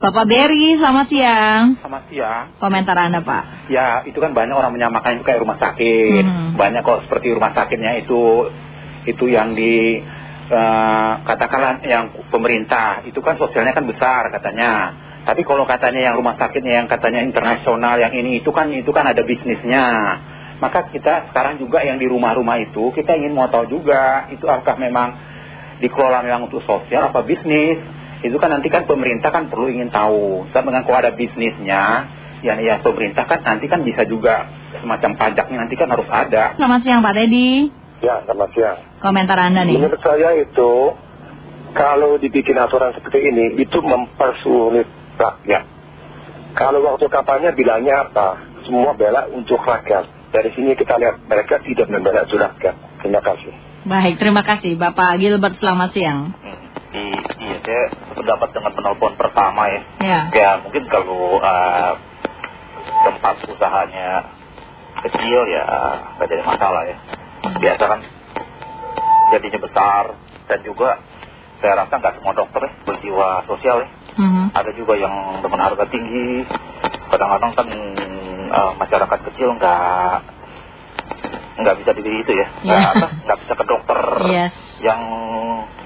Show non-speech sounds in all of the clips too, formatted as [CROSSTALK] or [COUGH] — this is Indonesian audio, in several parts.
Bapak Berry, selamat siang. Selamat siang. Komentar Anda, Pak. Ya, itu kan banyak orang menyamakan itu kayak rumah sakit. Hmm. Banyak kok seperti rumah sakitnya itu itu yang di eh, katakanlah yang pemerintah itu kan sosialnya kan besar katanya. Tapi kalau katanya yang rumah sakitnya yang katanya internasional yang ini itu kan itu kan ada bisnisnya. Maka kita sekarang juga yang di rumah-rumah itu kita ingin mau tahu juga itu apakah memang dikelola memang untuk sosial apa bisnis. Itu kan nanti kan pemerintah kan perlu ingin tahu. Sama dengan kalau ada bisnisnya, yang ya pemerintah kan nanti kan bisa juga semacam pajaknya nanti kan harus ada. Selamat siang, Pak Teddy. Ya, selamat siang. Komentar Anda nih. Menurut saya itu, kalau dibikin aturan seperti ini, itu mempersulit rakyat. Kalau waktu kampanye bilangnya apa? Semua bela untuk rakyat. Dari sini kita lihat mereka tidak membela untuk rakyat. Terima kasih. Baik, terima kasih. Bapak Gilbert, selamat siang. I, iya, saya sependapat dengan penelpon pertama ya. Ya. Ya, mungkin kalau uh, tempat usahanya kecil ya nggak jadi masalah ya. Biasa kan jadinya besar dan juga saya rasa nggak semua dokter ya berjiwa sosial ya. Mhm. Ada juga yang dengan harga tinggi. Kadang-kadang kan uh, masyarakat kecil nggak nggak bisa dibeli itu ya. Nggak Ya. apa, nggak bisa ke dokter Yes. yang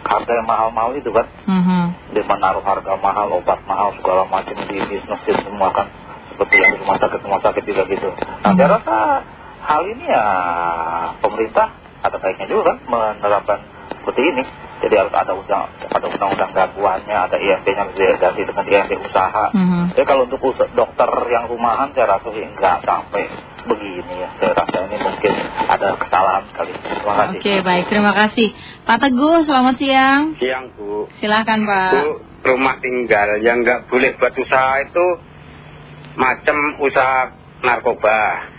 harga yang mahal-mahal itu kan Mhm. dia menaruh harga mahal, obat mahal, segala macam di bisnis semua kan seperti yang di rumah sakit rumah sakit juga gitu. Nah, Hmm. saya rasa hal ini ya pemerintah ada baiknya juga kan menerapkan seperti ini. Jadi harus ada undang ada undang-undang gangguannya, ada IMP-nya harus ganti dengan IMP usaha. Mhm. Jadi kalau untuk dokter yang rumahan saya rasa sih nggak sampai begini ya. Saya rasa ini mungkin ada kesalahan kali. Terima kasih. Oke, baik. Terima kasih. Pak Teguh, selamat siang. Siang Bu, Silahkan, Pak. Bu rumah tinggal yang nggak boleh buat usaha itu macam usaha narkoba,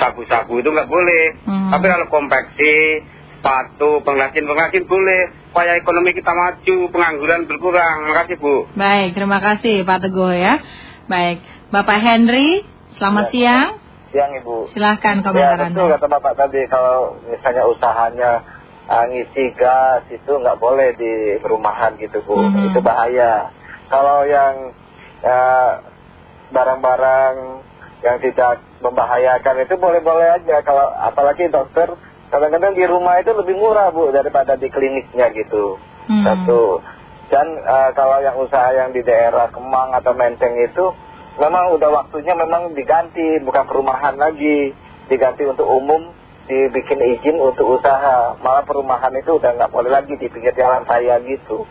sabu-sabu itu nggak boleh. Hmm. Tapi kalau konveksi, sepatu, pengrajin-pengrajin boleh. Supaya ekonomi kita maju, pengangguran berkurang. Makasih Bu. Baik, terima kasih Pak Teguh ya. Baik, Bapak Henry, selamat siang. Siang Ibu. Silahkan Ya komentar betul Anda. kata Bapak tadi, kalau misalnya usahanya ah, ngisi gas itu nggak boleh di perumahan gitu Bu. Mhm. Itu bahaya. Kalau yang ah, barang-barang yang tidak membahayakan itu boleh-boleh aja. Kalau apalagi dokter kadang-kadang di rumah itu lebih murah Bu daripada di kliniknya gitu. Hmm. Satu. Dan eh, kalau yang usaha yang di daerah Kemang atau Menteng itu memang udah waktunya memang diganti bukan perumahan lagi, diganti untuk umum, dibikin izin untuk usaha. Malah perumahan itu udah nggak boleh lagi di pinggir jalan raya gitu.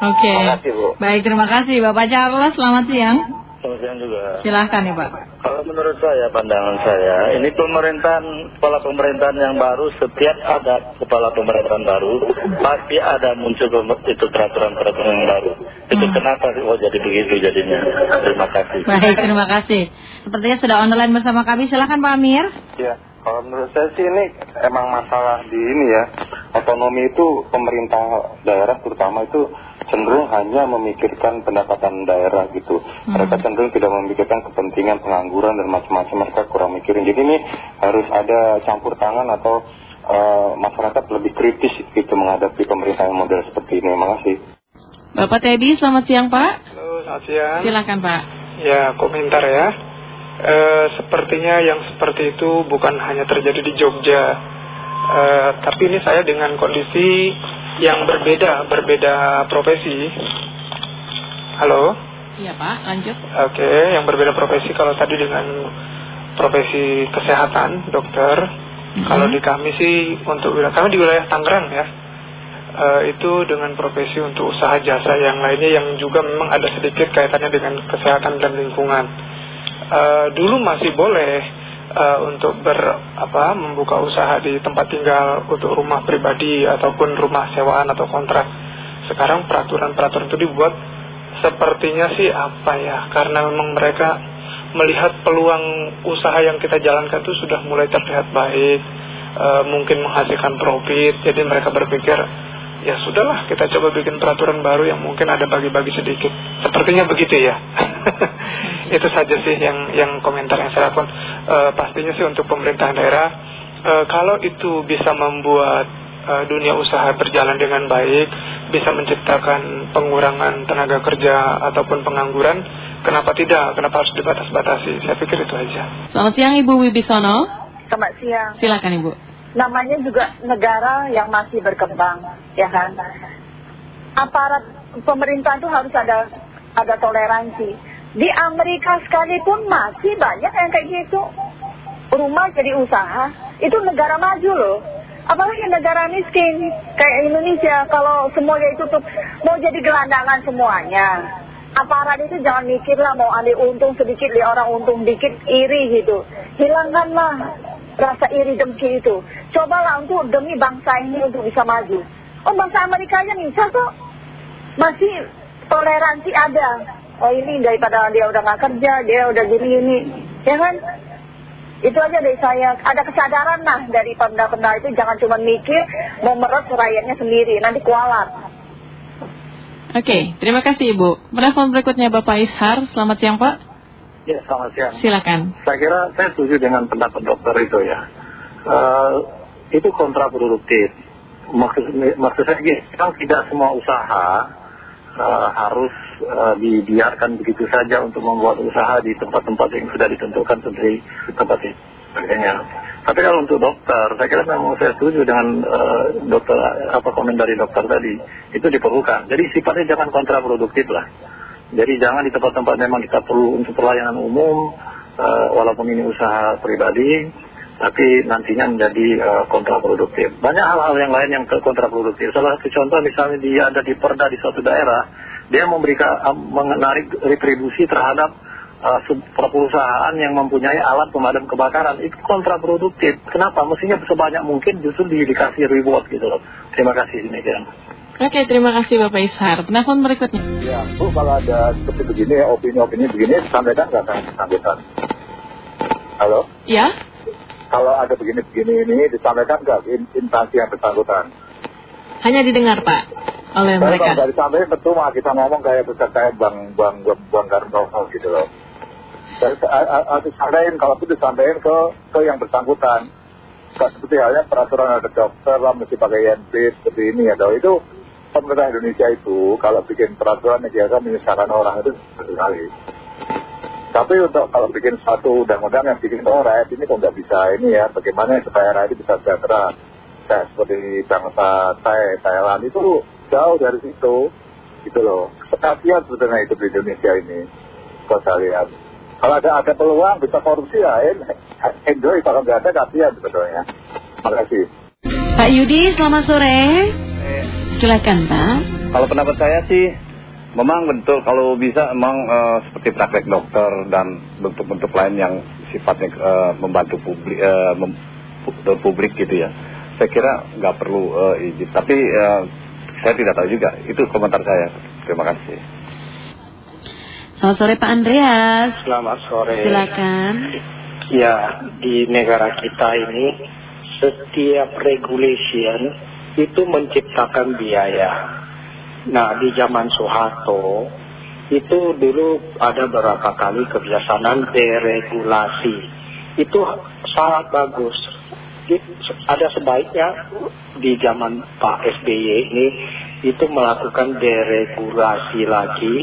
Oke. Terima kasih Bu. Baik, terima kasih Bapak Charles, selamat siang. Juga, Silahkan ya Pak. kalau menurut saya, pandangan saya, ini pemerintahan, kepala pemerintahan yang baru, setiap ada kepala pemerintahan baru, pasti ada muncul itu peraturan-peraturan yang baru. Itu Hmm. kenapa sih, oh jadi begitu jadinya. Terima kasih. Baik, terima kasih. Sepertinya sudah online bersama kami. Silahkan Pak Amir. Ya, kalau menurut saya sih ini emang masalah di ini ya. Otonomi itu pemerintah daerah terutama itu cenderung hanya memikirkan pendapatan daerah gitu. Mereka cenderung tidak memikirkan kepentingan pengangguran dan macam-macam mereka kurang mikirin. Jadi ini harus ada campur tangan atau eh, masyarakat lebih kritis gitu menghadapi pemerintahan model seperti ini. Makasih. Bapak Teddy, selamat siang Pak. Halo, selamat siang. Silahkan Pak. Ya, komentar ya. Eh, sepertinya yang seperti itu bukan hanya terjadi di Jogja. Eh, tapi ini saya dengan kondisi yang berbeda, berbeda profesi. Halo? Iya Pak, lanjut. Oke, yang berbeda profesi kalau tadi dengan profesi kesehatan, dokter. Kalau di kami sih untuk wilayah kami di wilayah Tangerang ya. Eh, itu dengan profesi untuk usaha jasa yang lainnya yang juga memang ada sedikit kaitannya dengan kesehatan dan lingkungan. Eh, dulu masih boleh eh, untuk ber apa membuka usaha di tempat tinggal untuk rumah pribadi ataupun rumah sewaan atau kontrak. Sekarang peraturan-peraturan itu dibuat sepertinya sih apa ya? Karena memang mereka melihat peluang usaha yang kita jalankan itu sudah mulai terlihat baik, eh, mungkin menghasilkan profit. Jadi mereka berpikir ya sudahlah kita coba bikin peraturan baru yang mungkin ada bagi-bagi sedikit. Sepertinya begitu ya. [LAUGHS] Itu saja sih yang yang komentar yang saya lakukan. Eh, pastinya sih untuk pemerintah daerah eh, kalau itu bisa membuat eh, dunia usaha berjalan dengan baik bisa menciptakan pengurangan tenaga kerja ataupun pengangguran, kenapa tidak? Kenapa harus dibatas-batasi? Saya pikir itu aja. Selamat siang Ibu Wibisono. Selamat siang. Silakan Ibu. Namanya juga negara yang masih berkembang, ya kan? Aparat pemerintah itu harus ada ada toleransi. Di Amerika sekalipun masih banyak yang kayak gitu. Rumah jadi usaha, itu negara maju loh. Apalagi negara miskin kayak Indonesia kalau semuanya itu tuh mau jadi gelandangan semuanya. Aparat itu jangan mikir lah mau ambil untung sedikit di orang untung dikit iri gitu. Hilangkanlah rasa iri dengki itu. Cobalah untuk demi bangsa ini untuk bisa maju. Oh bangsa Amerika aja bisa kok. Masih toleransi ada. Oh ini daripada dia udah nggak kerja, dia udah gini ini, ya kan? Itu aja dari saya. Ada kesadaran lah dari pemda-pemda itu jangan cuma mikir mau meres rakyatnya sendiri, nanti kualat. Oke, terima kasih Ibu. Penelpon berikutnya Bapak Ishar. Selamat siang Pak. Ya, selamat siang. Silakan. Saya kira saya setuju dengan pendapat dokter itu ya. Eh, itu kontraproduktif. Maksud, maksud saya gini, memang tidak semua usaha eh, harus eh, dibiarkan begitu saja untuk membuat usaha di tempat-tempat yang sudah ditentukan seperti tempat itu. Tapi kalau untuk dokter, saya kira memang saya setuju dengan dokter apa komen dari dokter tadi itu diperlukan. Jadi sifatnya jangan kontraproduktif lah. Jadi jangan di tempat-tempat memang kita perlu untuk pelayanan umum, eh, walaupun ini usaha pribadi, tapi nantinya menjadi eh, kontraproduktif. Banyak hal-hal yang lain yang kontraproduktif. Salah satu contoh misalnya dia ada di perda di suatu daerah, dia memberikan eh, menarik retribusi terhadap perusahaan yang mempunyai alat pemadam kebakaran. Itu kontraproduktif. Kenapa? Mestinya sebanyak mungkin justru di- dikasih reward gitu loh. Terima kasih demikian. Oke, terima kasih Bapak Ishar. Penelpon berikutnya. Ya, Bu, kalau ada seperti begini, opini-opini begini, sampaikan nggak kan bersangkutan? Halo? Ya, Kalau ada begini-begini ini, disampaikan nggak instansi yang bersangkutan? hanya didengar Pak oleh Saya mereka. kalau nggak disampaikan, percuma kita ngomong kayak besar kayak Bang Bang Bang, bang Garnono gitu loh. Harus disampaikan, kalau itu disampaikan ke, ke yang bersangkutan. Seperti halnya peraturan ada dokter lah, mesti pakai INP, seperti ini ya. Dong. Itu pemerintah Indonesia itu, kalau bikin peraturan yang biasa menyusahkan orang itu sekali. Tapi untuk kalau bikin satu undang-undang yang bikin oh rakyat ini kok nggak bisa ini ya, bagaimana supaya rakyat ini bisa sejahtera. Kayak seperti bangsa Thai, Thailand itu jauh dari situ, gitu loh. Kasihan sebetulnya itu di Indonesia ini, kalau saya lihat. Kalau ada ada peluang bisa korupsi ya, en- enjoy. Kalau nggak ada kasihan sebetulnya. Terima kasih. Pak Yudi, selamat sore. Silakan Pak. Kalau pendapat saya sih memang betul kalau bisa memang eh, seperti praktek dokter dan bentuk-bentuk lain yang sifatnya eh, membantu publik eh, mem- pu- publik gitu ya. Saya kira nggak perlu eh, izin. Tapi saya tidak tahu juga. Itu komentar saya. Terima kasih. Selamat sore Pak Andreas. Selamat sore. Silakan. Ya, di negara kita ini setiap regulation itu menciptakan biaya. Nah, di zaman Soeharto itu dulu ada beberapa kali kebiasaan deregulasi. Itu sangat bagus. Ada sebaiknya di zaman Pak SBY ini itu melakukan deregulasi lagi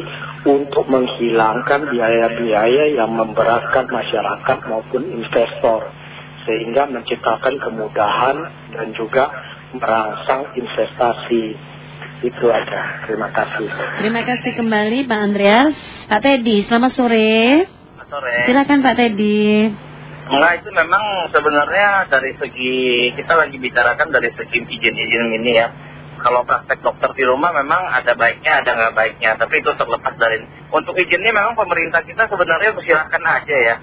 untuk menghilangkan biaya-biaya yang memberatkan masyarakat maupun investor sehingga menciptakan kemudahan dan juga merangsang investasi itu aja terima kasih Terima kasih kembali Pak Andreas. Pak Teddy, selamat sore. sore. Silakan Pak Teddy. Enggak itu memang sebenarnya dari segi kita lagi bicarakan dari segi izin-izin ini ya. Kalau praktek dokter di rumah memang ada baiknya ada nggak baiknya, tapi itu terlepas dari untuk izinnya memang pemerintah kita sebenarnya silahkan aja ya.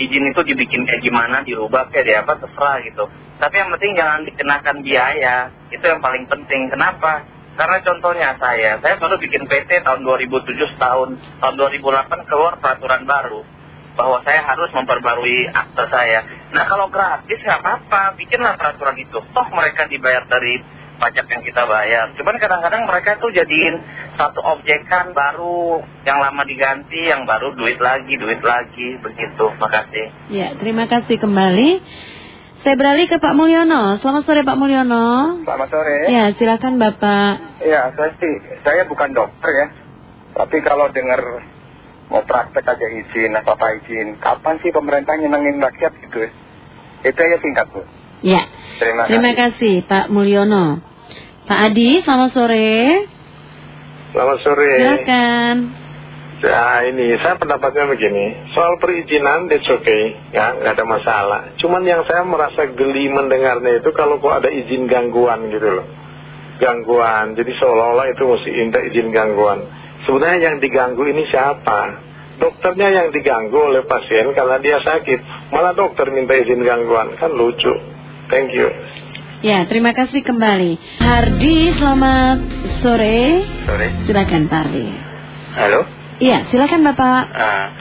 Izin itu dibikin kayak gimana, dirubah kayak di apa terserah gitu. Tapi yang penting jangan dikenakan biaya, itu yang paling penting. Kenapa? Karena contohnya saya, saya baru bikin PT tahun 2007 tahun tahun 2008 keluar peraturan baru bahwa saya harus memperbarui akte saya. Nah kalau gratis nggak apa-apa, bikinlah peraturan itu. Toh mereka dibayar dari pajak yang kita bayar. Cuman kadang-kadang mereka tuh jadiin satu objekan baru, yang lama diganti, yang baru duit lagi, duit lagi, begitu. Makasih. Ya, terima kasih kembali. Saya beralih ke Pak Mulyono. Selamat sore Pak Mulyono. Selamat sore. Ya, silakan Bapak. Ya, saya sih, saya bukan dokter ya. Tapi kalau dengar mau praktek aja izin, apa apa izin, kapan sih pemerintah nyenengin rakyat gitu ya? Itu aja singkat Bu. Ya. Terima, Terima kasih Pak Mulyono. Pak Adi, selamat sore. Selamat sore. Silakan. Ya ini saya pendapatnya begini. Soal perizinan it's okay. Ya nggak ada masalah. Cuman yang saya merasa geli mendengarnya itu Kalau kok ada izin gangguan gitu loh. Gangguan. Jadi seolah-olah itu mesti minta izin gangguan. Sebenarnya yang diganggu ini siapa? Dokternya yang diganggu oleh pasien Karena dia sakit. Malah dokter minta izin gangguan. Kan lucu. Thank you Ya, terima kasih kembali. Hardi, selamat sore. Sore. Silakan Pak Hardi. Halo. Iya, silakan Bapak. Nah,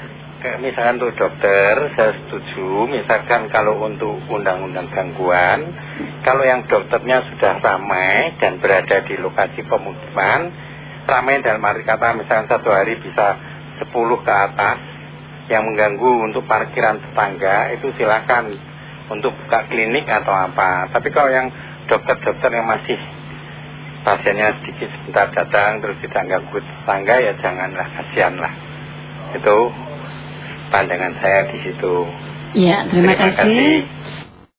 misalkan untuk dokter, saya setuju. Misalkan kalau untuk undang-undang gangguan, kalau yang dokternya sudah ramai dan berada di lokasi pemukiman, ramai dalam arti kata misalkan satu hari bisa 10 ke atas yang mengganggu untuk parkiran tetangga, itu silakan untuk buka klinik atau apa. Tapi kalau yang dokter-dokter yang masih pasiennya sedikit sebentar datang terus tidak ganggu tetangga ya janganlah kasihan lah. Itu pandangan saya di situ. Ya, terima, Terima kasih. kasih.